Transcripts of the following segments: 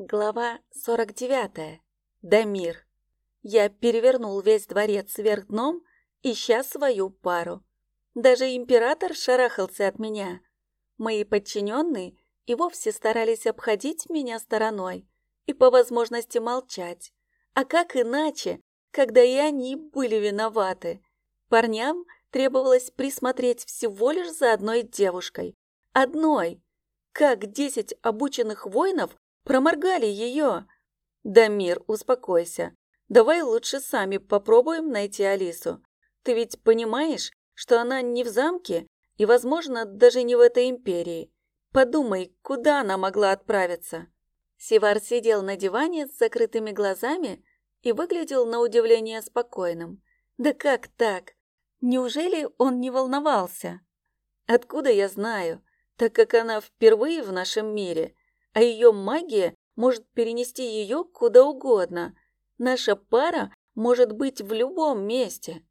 Глава 49. Дамир. Я перевернул весь дворец вверх дном, ища свою пару. Даже император шарахался от меня. Мои подчиненные и вовсе старались обходить меня стороной и по возможности молчать. А как иначе, когда и они были виноваты? Парням требовалось присмотреть всего лишь за одной девушкой. Одной. Как десять обученных воинов Проморгали ее. Дамир, успокойся. Давай лучше сами попробуем найти Алису. Ты ведь понимаешь, что она не в замке и, возможно, даже не в этой империи. Подумай, куда она могла отправиться?» Сивар сидел на диване с закрытыми глазами и выглядел на удивление спокойным. «Да как так? Неужели он не волновался?» «Откуда я знаю, так как она впервые в нашем мире а ее магия может перенести ее куда угодно. Наша пара может быть в любом месте.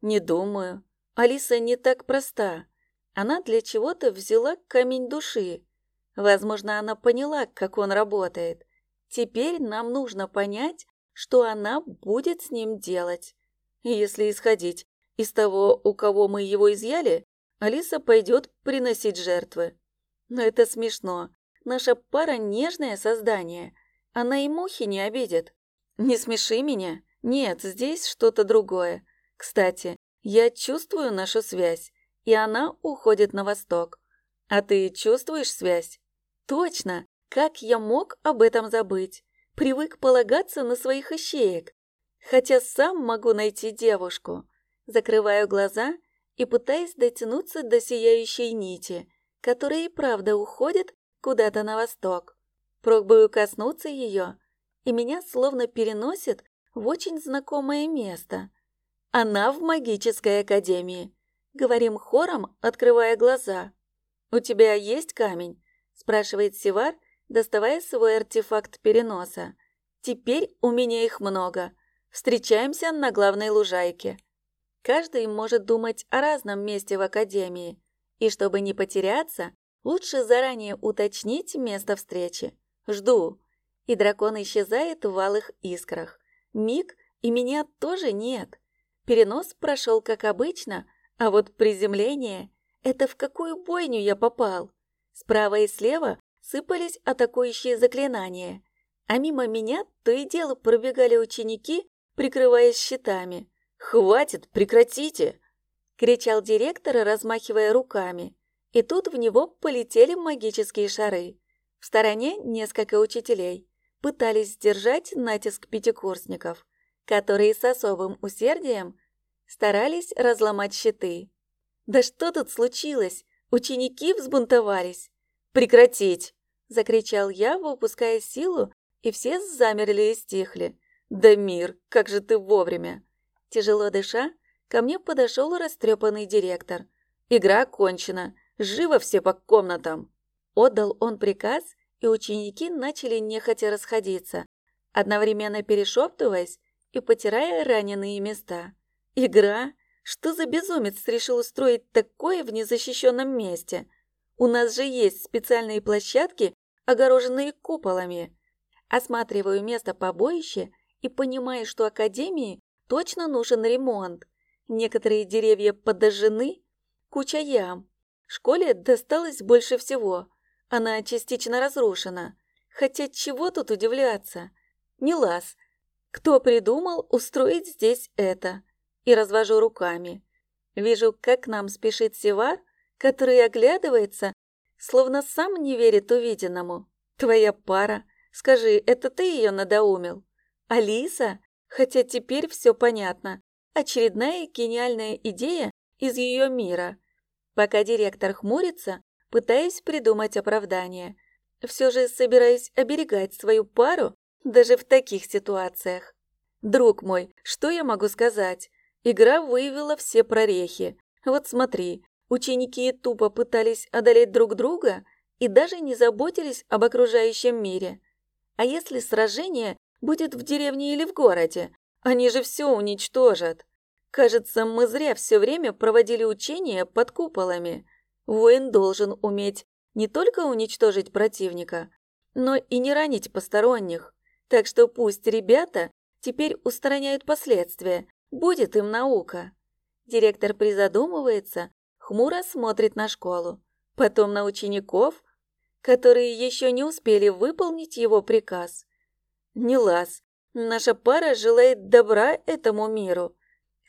Не думаю. Алиса не так проста. Она для чего-то взяла камень души. Возможно, она поняла, как он работает. Теперь нам нужно понять, что она будет с ним делать. Если исходить из того, у кого мы его изъяли, Алиса пойдет приносить жертвы. Но это смешно. Наша пара нежное создание. Она и мухи не обидит. Не смеши меня. Нет, здесь что-то другое. Кстати, я чувствую нашу связь, и она уходит на восток. А ты чувствуешь связь? Точно. Как я мог об этом забыть? Привык полагаться на своих ищеек. Хотя сам могу найти девушку. Закрываю глаза и пытаюсь дотянуться до сияющей нити, которая и правда уходит куда-то на восток. Пробую коснуться ее, и меня словно переносит в очень знакомое место. Она в магической академии. Говорим хором, открывая глаза. «У тебя есть камень?» – спрашивает Сивар, доставая свой артефакт переноса. «Теперь у меня их много. Встречаемся на главной лужайке». Каждый может думать о разном месте в академии, и чтобы не потеряться, Лучше заранее уточнить место встречи. Жду. И дракон исчезает в алых искрах. Миг, и меня тоже нет. Перенос прошел как обычно, а вот приземление — это в какую бойню я попал? Справа и слева сыпались атакующие заклинания, а мимо меня то и дело пробегали ученики, прикрываясь щитами. «Хватит, прекратите!» — кричал директор, размахивая руками. И тут в него полетели магические шары. В стороне несколько учителей пытались сдержать натиск пятикурсников, которые с особым усердием старались разломать щиты. «Да что тут случилось? Ученики взбунтовались!» «Прекратить!» – закричал я, выпуская силу, и все замерли и стихли. «Да мир, как же ты вовремя!» Тяжело дыша, ко мне подошел растрепанный директор. «Игра окончена. Живо все по комнатам!» Отдал он приказ, и ученики начали нехотя расходиться, одновременно перешептываясь и потирая раненые места. «Игра? Что за безумец решил устроить такое в незащищенном месте? У нас же есть специальные площадки, огороженные куполами. Осматриваю место побоища и понимаю, что Академии точно нужен ремонт. Некоторые деревья подожжены, куча ям, Школе досталось больше всего. Она частично разрушена. Хотя чего тут удивляться? Не лаз. Кто придумал устроить здесь это? И развожу руками. Вижу, как к нам спешит Севар, который оглядывается, словно сам не верит увиденному. Твоя пара. Скажи, это ты ее надоумил? Алиса? Хотя теперь все понятно. Очередная гениальная идея из ее мира – Пока директор хмурится, пытаюсь придумать оправдание. Все же собираюсь оберегать свою пару даже в таких ситуациях. Друг мой, что я могу сказать? Игра выявила все прорехи. Вот смотри, ученики тупо пытались одолеть друг друга и даже не заботились об окружающем мире. А если сражение будет в деревне или в городе? Они же все уничтожат. Кажется, мы зря все время проводили учения под куполами. Воин должен уметь не только уничтожить противника, но и не ранить посторонних. Так что пусть ребята теперь устраняют последствия, будет им наука. Директор призадумывается, хмуро смотрит на школу, потом на учеников, которые еще не успели выполнить его приказ. Не лаз, наша пара желает добра этому миру,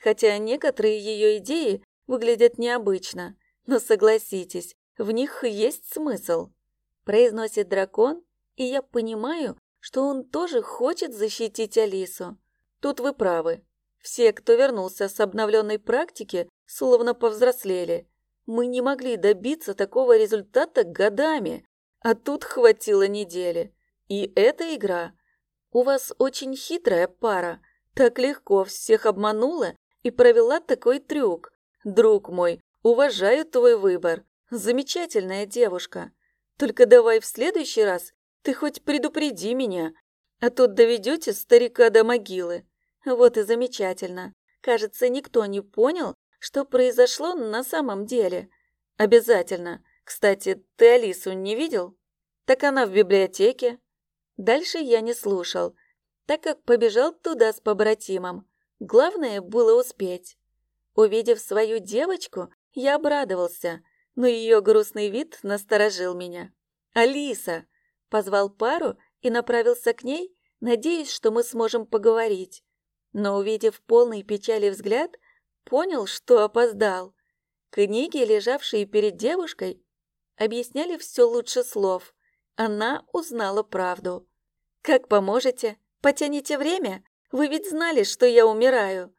хотя некоторые ее идеи выглядят необычно, но согласитесь, в них есть смысл. Произносит дракон, и я понимаю, что он тоже хочет защитить Алису. Тут вы правы. Все, кто вернулся с обновленной практики, словно повзрослели. Мы не могли добиться такого результата годами, а тут хватило недели. И эта игра. У вас очень хитрая пара. Так легко всех обманула и провела такой трюк. Друг мой, уважаю твой выбор. Замечательная девушка. Только давай в следующий раз ты хоть предупреди меня, а то доведете старика до могилы. Вот и замечательно. Кажется, никто не понял, что произошло на самом деле. Обязательно. Кстати, ты Алису не видел? Так она в библиотеке. Дальше я не слушал, так как побежал туда с побратимом. Главное было успеть. Увидев свою девочку, я обрадовался, но ее грустный вид насторожил меня. «Алиса!» – позвал пару и направился к ней, надеясь, что мы сможем поговорить. Но, увидев полный печали взгляд, понял, что опоздал. Книги, лежавшие перед девушкой, объясняли все лучше слов. Она узнала правду. «Как поможете? Потяните время? Вы ведь знали, что я умираю!»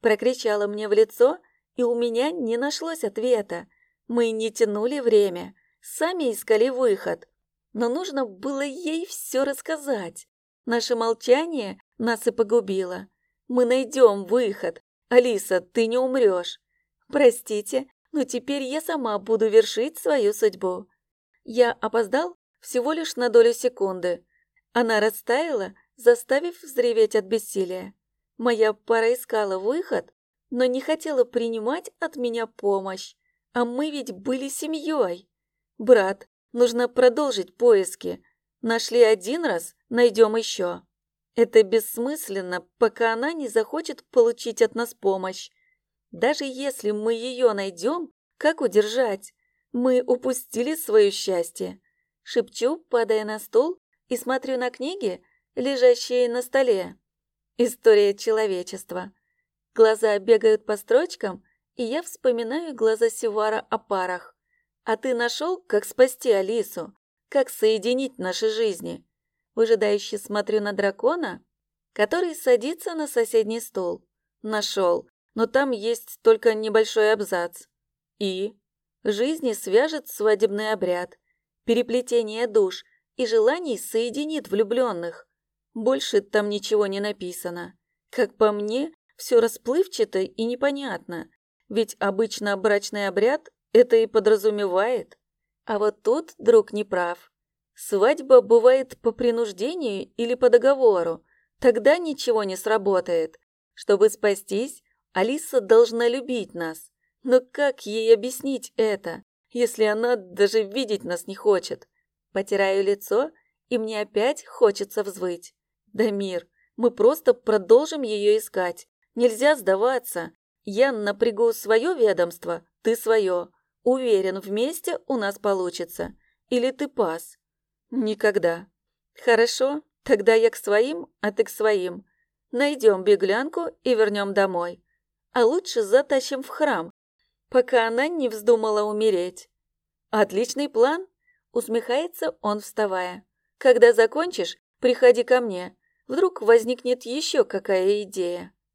Прокричала мне в лицо, и у меня не нашлось ответа. Мы не тянули время, сами искали выход. Но нужно было ей все рассказать. Наше молчание нас и погубило. Мы найдем выход. Алиса, ты не умрешь. Простите, но теперь я сама буду вершить свою судьбу. Я опоздал всего лишь на долю секунды. Она растаяла, заставив взреветь от бессилия. Моя пара искала выход, но не хотела принимать от меня помощь. А мы ведь были семьей. Брат, нужно продолжить поиски. Нашли один раз, найдем еще. Это бессмысленно, пока она не захочет получить от нас помощь. Даже если мы ее найдем, как удержать? Мы упустили свое счастье. Шепчу, падая на стол, и смотрю на книги, лежащие на столе. История человечества. Глаза бегают по строчкам, и я вспоминаю глаза Сивара о парах. А ты нашел, как спасти Алису? Как соединить наши жизни? Выжидающе смотрю на дракона, который садится на соседний стол. Нашел, но там есть только небольшой абзац. И? Жизни свяжет свадебный обряд, переплетение душ и желаний соединит влюбленных. Больше там ничего не написано. Как по мне, все расплывчато и непонятно, ведь обычно брачный обряд это и подразумевает. А вот тут друг не прав. Свадьба бывает по принуждению или по договору. Тогда ничего не сработает. Чтобы спастись, Алиса должна любить нас. Но как ей объяснить это, если она даже видеть нас не хочет? Потираю лицо, и мне опять хочется взвыть. Да мир, мы просто продолжим ее искать. Нельзя сдаваться. Я напрягу свое ведомство, ты свое. Уверен, вместе у нас получится. Или ты пас? Никогда. Хорошо, тогда я к своим, а ты к своим. Найдем беглянку и вернем домой. А лучше затащим в храм, пока она не вздумала умереть. Отличный план, усмехается он, вставая. Когда закончишь, приходи ко мне. Вдруг возникнет еще какая идея.